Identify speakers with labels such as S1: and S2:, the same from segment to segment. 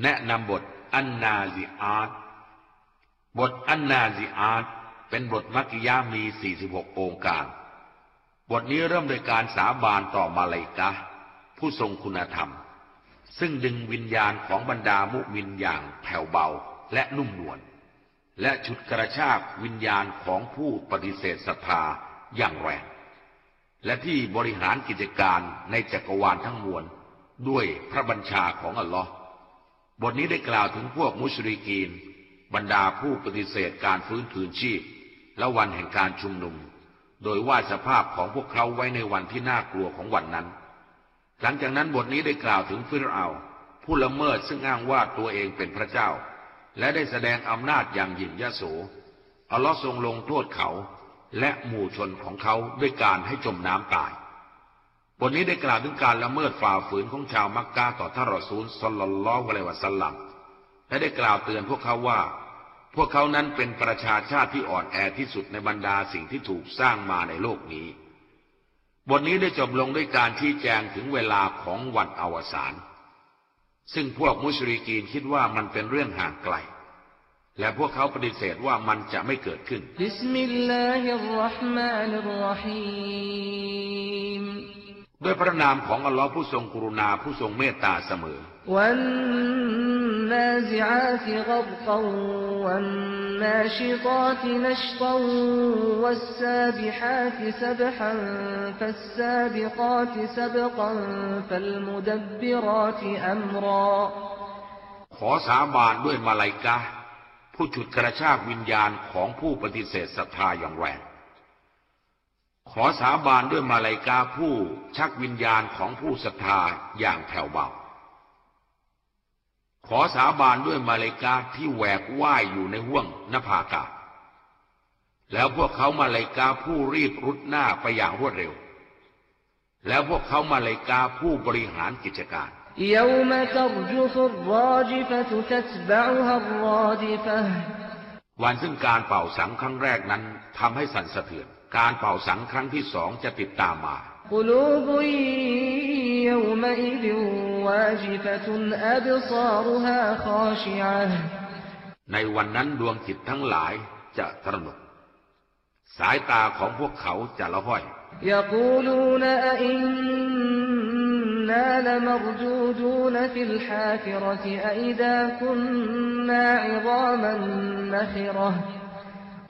S1: แนะนำบทอันนาซิอาตบทอันนาซิอาตเป็นบทมักกิยามี 46 องค์การ บทนี้เริ่มโดยการสาบานต่อมาลายกะ ผู้ทรงคุณธรรม ซึ่งดึงวิญญาณของบรรดามุมินอย่างแผ่วเบาและนุ่มนวลและฉุดกระชากวิญญาณของผู้ปฏิเสธศรัทธาอย่างแรงและที่บริหารกิจการในจักรวาลทั้งมวลด้วยพระบัญชาของอัลลอฮ์ บทนี้ได้กล่าวถึงพวกมุชริกีน บรรดาผู้ปฏิเสธการฟื้นคืนชีพ และวันแห่งการชุมนุม โดยวาดสภาพของพวกเขาไว้ในวันที่น่ากลัวของวันนั้น หลังจากนั้นบทนี้ได้กล่าวถึงฟิรเอา ผู้ละเมิดซึ่งอ้างว่าตัวเองเป็นพระเจ้า และได้แสดงอำนาจอย่างหยิ่งยโสอัลลอฮ์ทรงลงโทษเขาและหมู่ชนของเขาด้วยการให้จมน้ำตาย บทนี้ได้กล่าวถึงการละเมิดฝ่าฝืนของชาวมักกะต่อท่านรอซูลสลลัลลอฮุอะลัยวะสัลลัมและได้กล่าวเตือนพวกเขาว่า พวกเขานั้นเป็นประชาชาติที่อ่อนแอที่สุดในบรรดาสิ่งที่ถูกสร้างมาในโลกนี้ บทนี้ได้จบลงด้วยการชี้แจงถึงเวลาของวันอวสานซึ่งพวกมุชริกีนคิดว่ามันเป็นเรื่องห่างไกล และพวกเขาปฏิเสธว่ามันจะไม่เกิดขึ้น
S2: بسم الله الرحمن الرحيم
S1: ด้วยพระนามของอัลลอฮ์ผู้ทรงกรุณาผู้ทรงเมตตาเสมอوالنازعات غرقا والناشطات نشطا والسابحات سبحا فالسابقات سبقا فالمدبرات أمراขอสาบานด้วยมาลายกะผู้ฉุดกระชากวิญญาณของผู้ปฏิเสธศรัทธาอย่างแรง ขอสาบานด้วยมาลายกาผู้ชักวิญญาณของผู้ศรัทธาอย่างแผ่วเบา ขอสาบานด้วยมาลายกาที่แหวกว่ายอยู่ในห้วงนภากาแล้วพวกเขามาลายกาผู้รีบรุดหน้าไปอย่างรวดเร็ว แล้วพวกเขามาลายกาผู้บริหารกิจการวันซึ่งการเป่าสังครั้งแรกนั้นทำให้สั่นสะเทือน การเป่าสังครั้งที่สองจะติดตามมา ในวันนั้นดวงจิตทั้งหลายจะตระหนก สายตาของพวกเขาจะละห้อย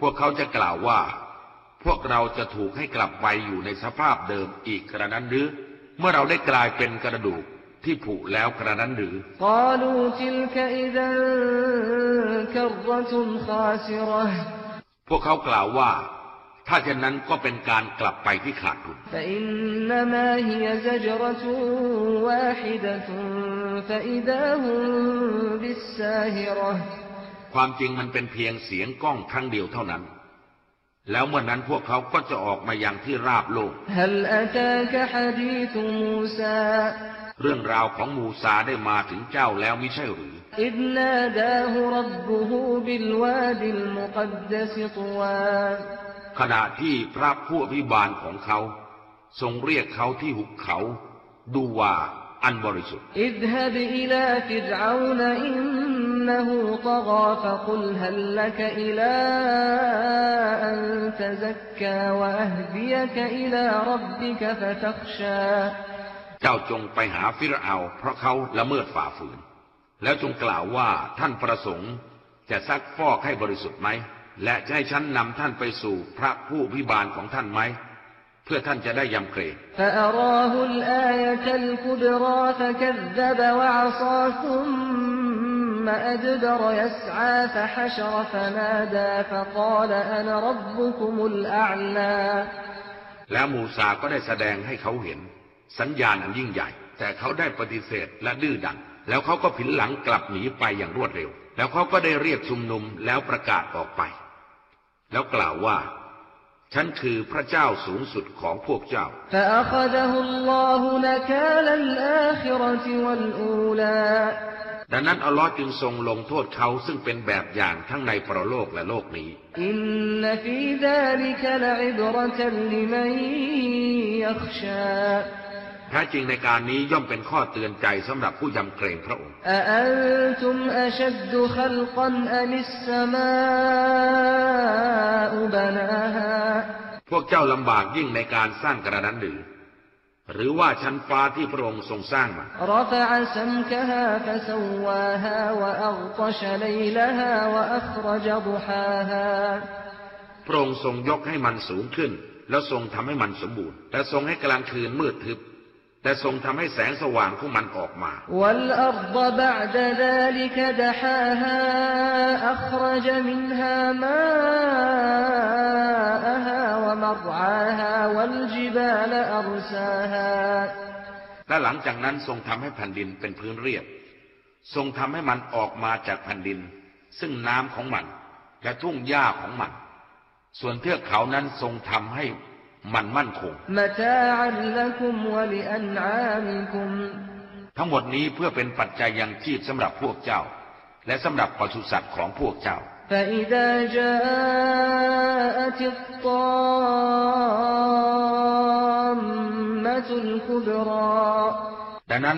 S1: พวกเขาจะกล่าวว่า พวกเราจะถูกให้กลับไปอยู่ในสภาพเดิมอีกกระนั้นหรือ เมื่อเราได้กลายเป็นกระดูกที่ผุแล้วกระนั้นหรือพวกเขากล่าวว่า ถ้าเช่นนั้นก็เป็นการกลับไปที่ขาดทุนความจริงมันเป็นเพียงเสียงก้องครั้งเดียวเท่านั้น แล้วเมื่อนนั้นพวกเขาก็จะออกมาอย่างที่ราบโลก เรื่องราวของมูซาได้มาถึงเจ้าแล้วไม่ใช่หรือ ขณะที่พระผู้อภิบาลของเขา ทรงเรียกเขาที่หุบเขา ดูว่าอันบริสุทธิ์ إنه طغى فقل هل لك إلى أن تزكى وأهديك إلى ربك فتخشى เจ้าจงไปหาฟิรเอาเพราะเขาละเมิดฝ่าฝืน แล้วจงกล่าวว่าท่านประสงค์จะซักฟอกให้บริสุทธิ์ไหม และจะให้ฉันนำท่านไปสู่พระผู้พิบาลของท่านไหม เพื่อท่านจะได้ยำเกรง ثم أدبر يسعى فحشر فنادى فقال أنا ربكم الأعلى แล้วมูซาก็ได้แสดงให้เขาเห็น สัญญาณอันยิ่งใหญ่ แต่เขาได้ปฏิเสธและดื้อดันแล้วเขาก็ผินหลังกลับหนีไปอย่างรวดเร็ว แล้วเขาก็ได้เรียกชุมนุมแล้วประกาศออกไป แล้วกล่าวว่า ฉันคือพระเจ้าสูงสุดของพวกเจ้า ดังนั้นอัลลอฮ์จึงทรงลงโทษเขาซึ่งเป็นแบบอย่างทั้งในปรโลกและโลกนี้ อินนฟีดาลิกลอิบรตลิมันยักชาแท้จริงในการนี้ย่อมเป็นข้อเตือนใจสำหรับผู้ยำเกรงพระองค์พวกเจ้าลำบากยิ่งในการสร้างกระนั้นหรือ หรือว่าชั้นฟ้าที่พระองค์ทรงสร้างมัพระองค์ทรงยกให้มันสูงขึ้น แล้วทรงทำให้มันสมบูรณ์ และทรงให้กลางคืนมืดทึบ แต่ทรงทำให้แสงสว่างของมันออกมา และหลังจากนั้นทรงทำให้แผ่นดินเป็นพื้นเรียบ ทรงทำให้มันออกมาจากแผ่นดิน ซึ่งน้ำของมัน และทุ่งหญ้าของมัน ส่วนเทือกเขานั้นทรงทำให้ มันมั่นคง
S2: متاعا لكم ولأنعامكم
S1: ทั้งหมดนี้เพื่อเป็นปัจจัยยังชีพสำหรับพวกเจ้า และสำหรับปศุสัตว์ของพวกเจ้า
S2: فإذا جاءت الطامة الكبرى
S1: ดังนั้น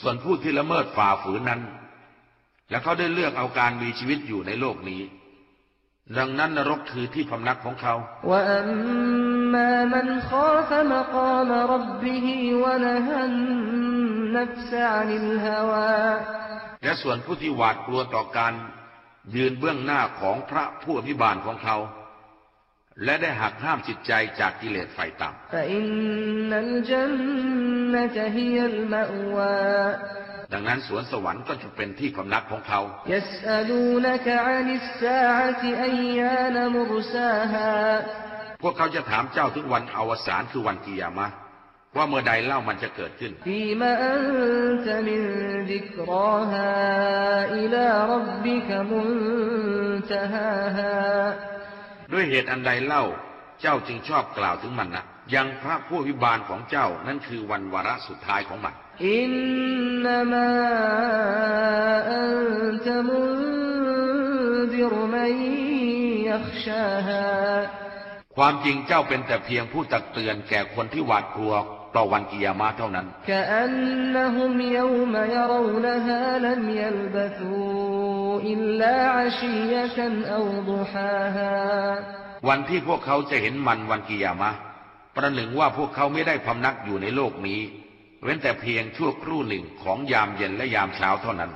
S1: ส่วนผู้ที่ละเมิดฝ่าฝืนนั้น และเขาได้เลือกเอาการมีชีวิตอยู่ในโลกนี้ ดังนั้นนรกคือที่พำนักของเขา
S2: وأما من خاف مقام ربه ونهى النفس عن الهوى
S1: และส่วนผู้ที่หวาดกลัวต่อการยืนเบื้องหน้าของพระผู้อภิบาลของเขา และได้หักห้ามจิตใจจากกิเลสไฟต่ำ ดังนั้นสวนสวรรค์ก็จะเป็นที่พำนักของเขา พวกเขาจะถามเจ้าถึงวันอวสานคือวันกิยามะ ว่าเมื่อใดเล่ามันจะเกิดขึ้น ด้วยเหตุอันใดเล่า เจ้าจึงชอบกล่าวถึงมันนะยังพระผู้วิบาลของเจ้านั่นคือวันวาระสุดท้ายของมัน
S2: อินนามะอันตมุนดิรมัยยักชาฮา
S1: ความจริงเจ้าเป็นแต่เพียงผู้ตักเตือนแก่คนที่หวาดกลัวต่อวันกิยามาเท่านั้น
S2: อิลลาอาชียะตัน
S1: วันที่พวกเขาจะเห็นมันวันกิยามะ ประหนึ่งว่าพวกเขาไม่ได้พำนักอยู่ในโลกนี้ เว้นแต่เพียงชั่วครู่หนึ่งของยามเย็นและยามเช้าเท่านั้น